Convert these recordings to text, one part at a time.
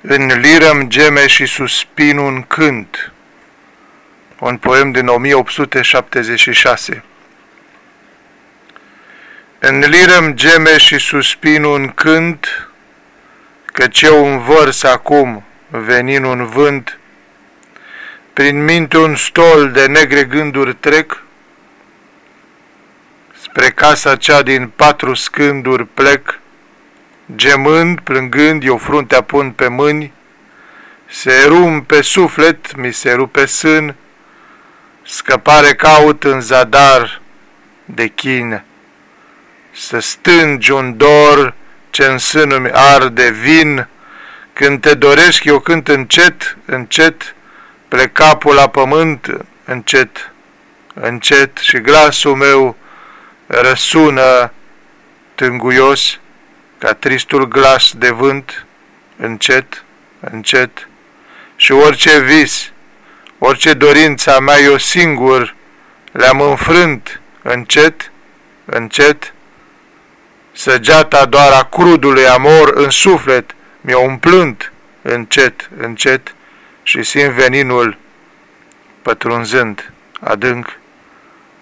În lirăm geme și suspin un cânt. Un poem din 1876. În lirăm geme și suspin un cânt, Căci eu învărs acum, venin un vânt, Prin minte un stol de negre gânduri trec, Spre casa cea din patru scânduri plec, Gemând, plângând, eu fruntea pun pe mâini, Se rum pe suflet, mi se rupe sân, Scăpare caut în zadar de chin, Să stângi un dor ce în sânul mi arde vin, Când te doresc eu cânt încet, încet, Plec capul la pământ, încet, încet, Și glasul meu răsună tânguios, ca tristul glas de vânt, încet, încet, și orice vis, orice dorința mea eu singur le-am înfrânt, încet, încet, săgeata doar a crudului amor în suflet mi-o umplânt, încet, încet, și simt veninul pătrunzând adânc,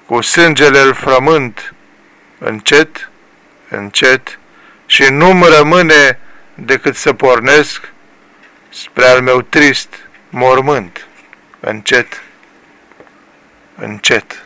cu sângele îl frământ, încet, încet, și nu-mi rămâne decât să pornesc spre al meu trist mormânt, încet, încet.